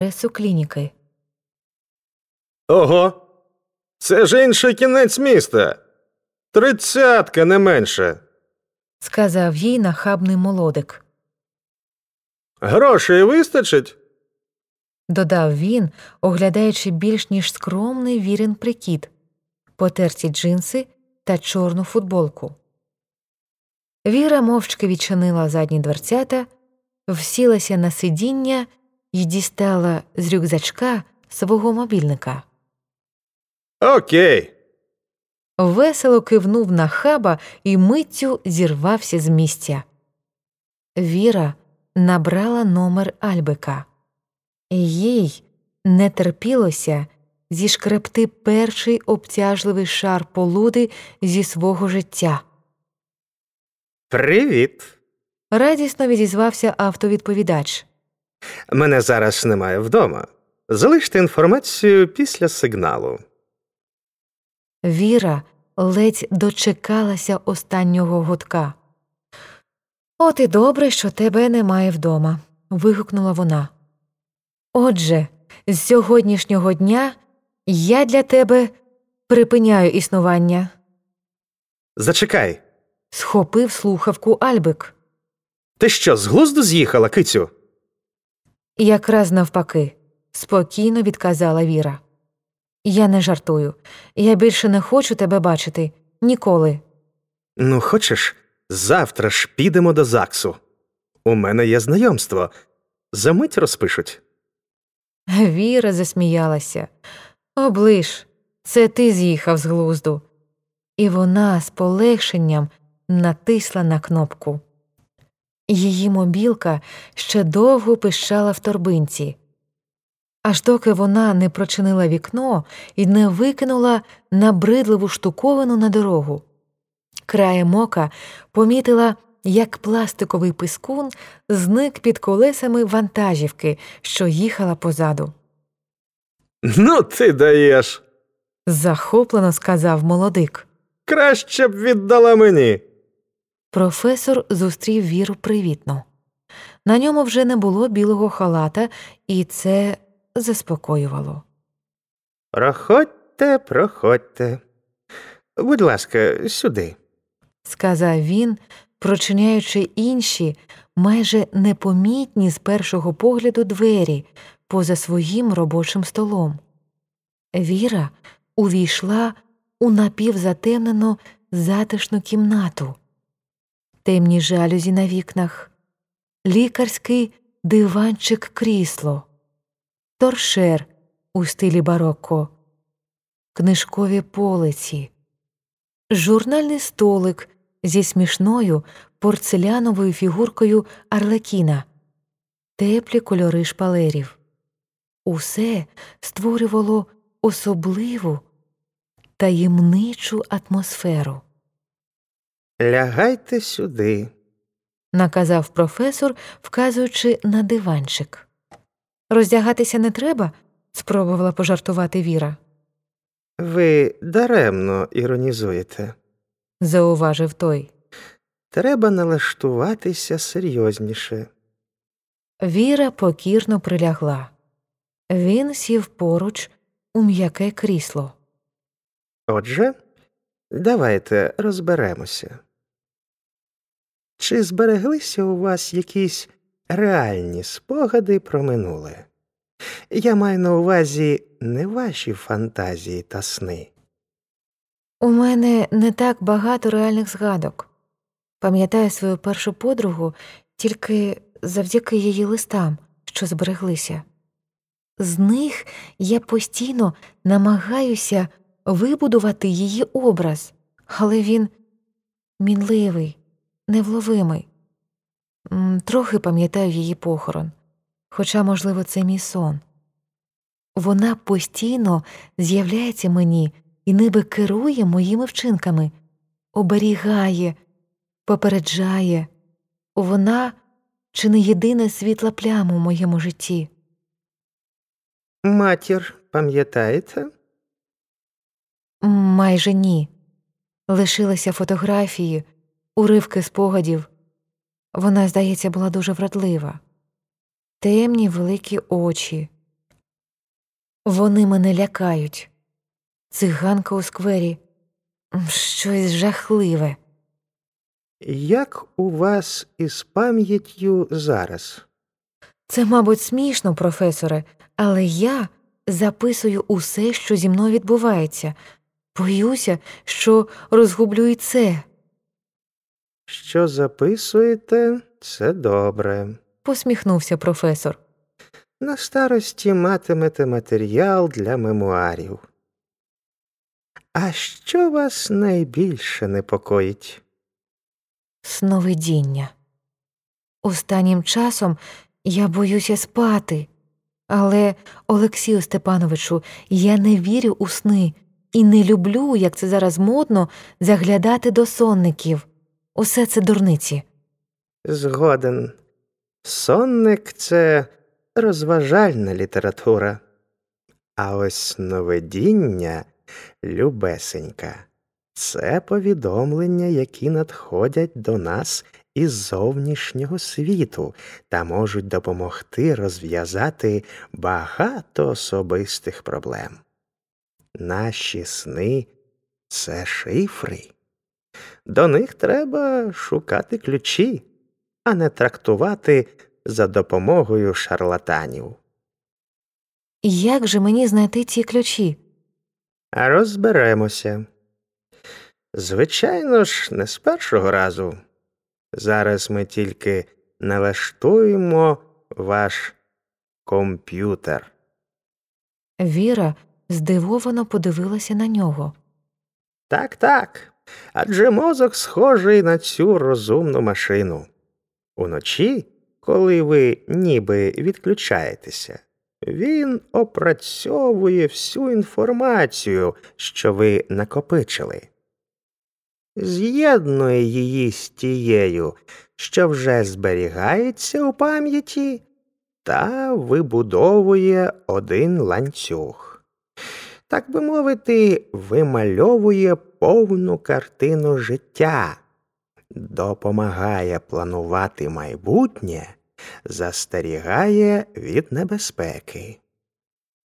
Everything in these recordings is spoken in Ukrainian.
адресу клініки. Ого. Це ж інший кінець міста. Тридцятка не менше. сказав їй нахабний молодик. Грошей вистачить? Додав він, оглядаючи більш ніж скромний вірен прикид, потерті джинси та чорну футболку. Віра мовчки відчинила задні дверцята, всілася на сидіння і дістала з рюкзачка свого мобільника. Окей. Весело кивнув на хаба і миттю зірвався з місця. Віра набрала номер Альбека. Їй не терпілося зішкребти перший обтяжливий шар полуди зі свого життя. Привіт. Радісно відізвався автовідповідач. Мене зараз немає вдома. Залиште інформацію після сигналу. Віра ледь дочекалася останнього гудка. От і добре, що тебе немає вдома. вигукнула вона. Отже, з сьогоднішнього дня я для тебе припиняю існування. Зачекай. Схопив слухавку Альбик. Ти що, з глузду з'їхала, кицю? Якраз навпаки, спокійно відказала Віра. Я не жартую. Я більше не хочу тебе бачити ніколи. Ну, хочеш, завтра ж підемо до ЗАГСу. У мене є знайомство. Замить розпишуть. Віра засміялася. Оближ, це ти з'їхав з глузду. І вона з полегшенням натисла на кнопку. Її мобілка ще довго пищала в торбинці, аж доки вона не прочинила вікно і не викинула набридливу штуковину на дорогу. Краєм ока помітила, як пластиковий пискун зник під колесами вантажівки, що їхала позаду. Ну, ти даєш. Захоплено сказав молодик. Краще б віддала мені. Професор зустрів віру привітно. На ньому вже не було білого халата, і це заспокоювало. Проходьте, проходьте. Будь ласка, сюди. сказав він, прочиняючи інші, майже непомітні з першого погляду двері поза своїм робочим столом. Віра увійшла у напівзатемнену затишну кімнату, темні жалюзі на вікнах, лікарський диванчик крісло, торшер у стилі барокко, книжкові полиці, журнальний столик зі смішною порцеляновою фігуркою Арлекіна, теплі кольори шпалерів. Усе створювало особливу таємничу атмосферу, Лягайте сюди. наказав професор, вказуючи на диванчик. Роздягатися не треба? спробувала пожартувати Віра. Ви даремно іронізуєте. зауважив той. Треба налаштуватися серйозніше. Віра покірно прилягла. Він сів поруч у м'яке крісло. Отже, давайте розберемося. Чи збереглися у вас якісь реальні спогади про минуле? Я маю на увазі не ваші фантазії та сни. У мене не так багато реальних згадок. Пам'ятаю свою першу подругу тільки завдяки її листам, що збереглися. З них я постійно намагаюся вибудувати її образ, але він мінливий, невловимий. Трохи пам'ятаю її похорон, хоча, можливо, це мій сон. Вона постійно з'являється мені і ніби керує моїми вчинками, оберігає, попереджає. Вона чи не єдина світла пляма у моєму житті. Матір, пам'ятаєте? Майже ні. Лишилися фотографії, уривки спогадів. Вона, здається, була дуже вродлива. Темні великі очі, Вони мене лякають. Циганка у сквері щось жахливе. Як у вас із пам'яттю зараз? Це, мабуть, смішно, професоре, але я записую усе, що зі мною відбувається. Боюся, що розгублю і це. Що записуєте, це добре. посміхнувся професор. На старості матимете матеріал для мемуарів. А що вас найбільше непокоїть? Сновидіння. Останнім часом я боюся спати, але, Олексію Степановичу, я не вірю у сни і не люблю, як це зараз модно, заглядати до сонників. Усе це дурниці. Згоден. Сонник це розважальна література. А ось сновидіння любесенька. Це повідомлення, які надходять до нас із зовнішнього світу та можуть допомогти розв'язати багато особистих проблем. Наші сни це шифри. До них треба шукати ключі, а не трактувати за допомогою шарлатанів. Як же мені знайти ці ключі? Розберемося. Звичайно ж, не з першого разу. Зараз ми тільки налаштуємо ваш комп'ютер. Віра здивовано подивилася на нього. Так, так. Адже мозок схожий на цю розумну машину. Уночі, коли ви ніби відключаєтеся, він опрацьовує всю інформацію, що ви накопичили, з'єднує її з тією, що вже зберігається у пам'яті, та вибудовує один ланцюг. Так би мовити, вимальовує повну картину життя, допомагає планувати майбутнє застерігає від небезпеки.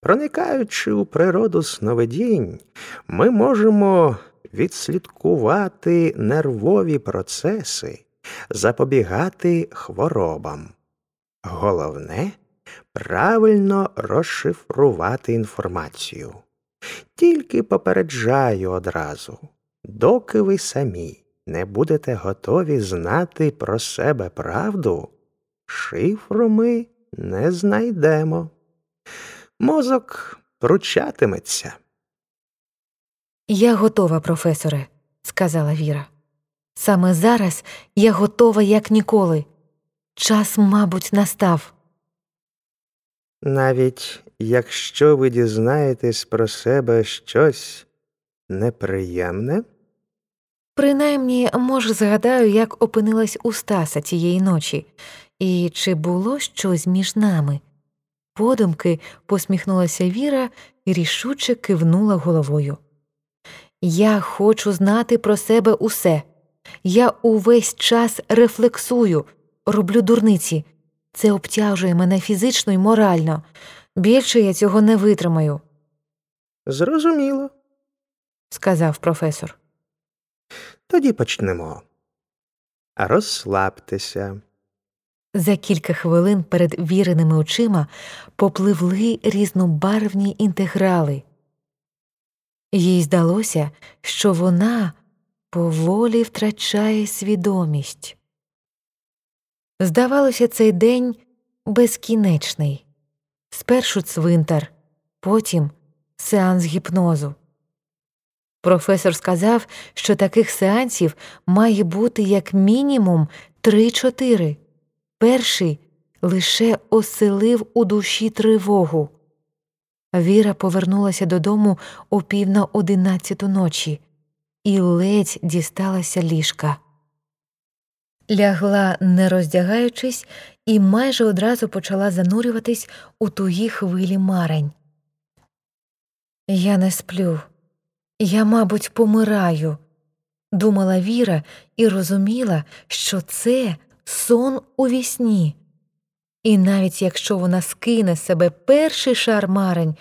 Проникаючи у природу сновидінь, ми можемо відслідкувати нервові процеси, запобігати хворобам. Головне правильно розшифрувати інформацію. Тільки попереджаю одразу, доки ви самі не будете готові знати про себе правду, шифру ми не знайдемо. Мозок пручатиметься. Я готова, професоре, сказала Віра. Саме зараз я готова, як ніколи. Час, мабуть, настав. Навіть якщо ви дізнаєтесь про себе щось неприємне. Принаймні, може, згадаю, як опинилась у Стаса цієї ночі, і чи було щось між нами? Подумки посміхнулася Віра і рішуче кивнула головою. Я хочу знати про себе усе. Я увесь час рефлексую, роблю дурниці. Це обтяжує мене фізично і морально. Більше я цього не витримаю. Зрозуміло, сказав професор. Тоді почнемо. Розслабтеся. За кілька хвилин перед віреними очима попливли різнобарвні інтеграли. Їй здалося, що вона поволі втрачає свідомість. Здавалося, цей день безкінечний спершу цвинтар, потім сеанс гіпнозу. Професор сказав, що таких сеансів має бути як мінімум три-чотири. Перший лише оселив у душі тривогу. Віра повернулася додому о пів на одинадцяту ночі і ледь дісталася ліжка. Лягла, не роздягаючись, і майже одразу почала занурюватись у тугі хвилі марень. Я не сплю, я, мабуть, помираю, думала Віра і розуміла, що це сон у вісні. І навіть якщо вона скине з себе перший шар марень,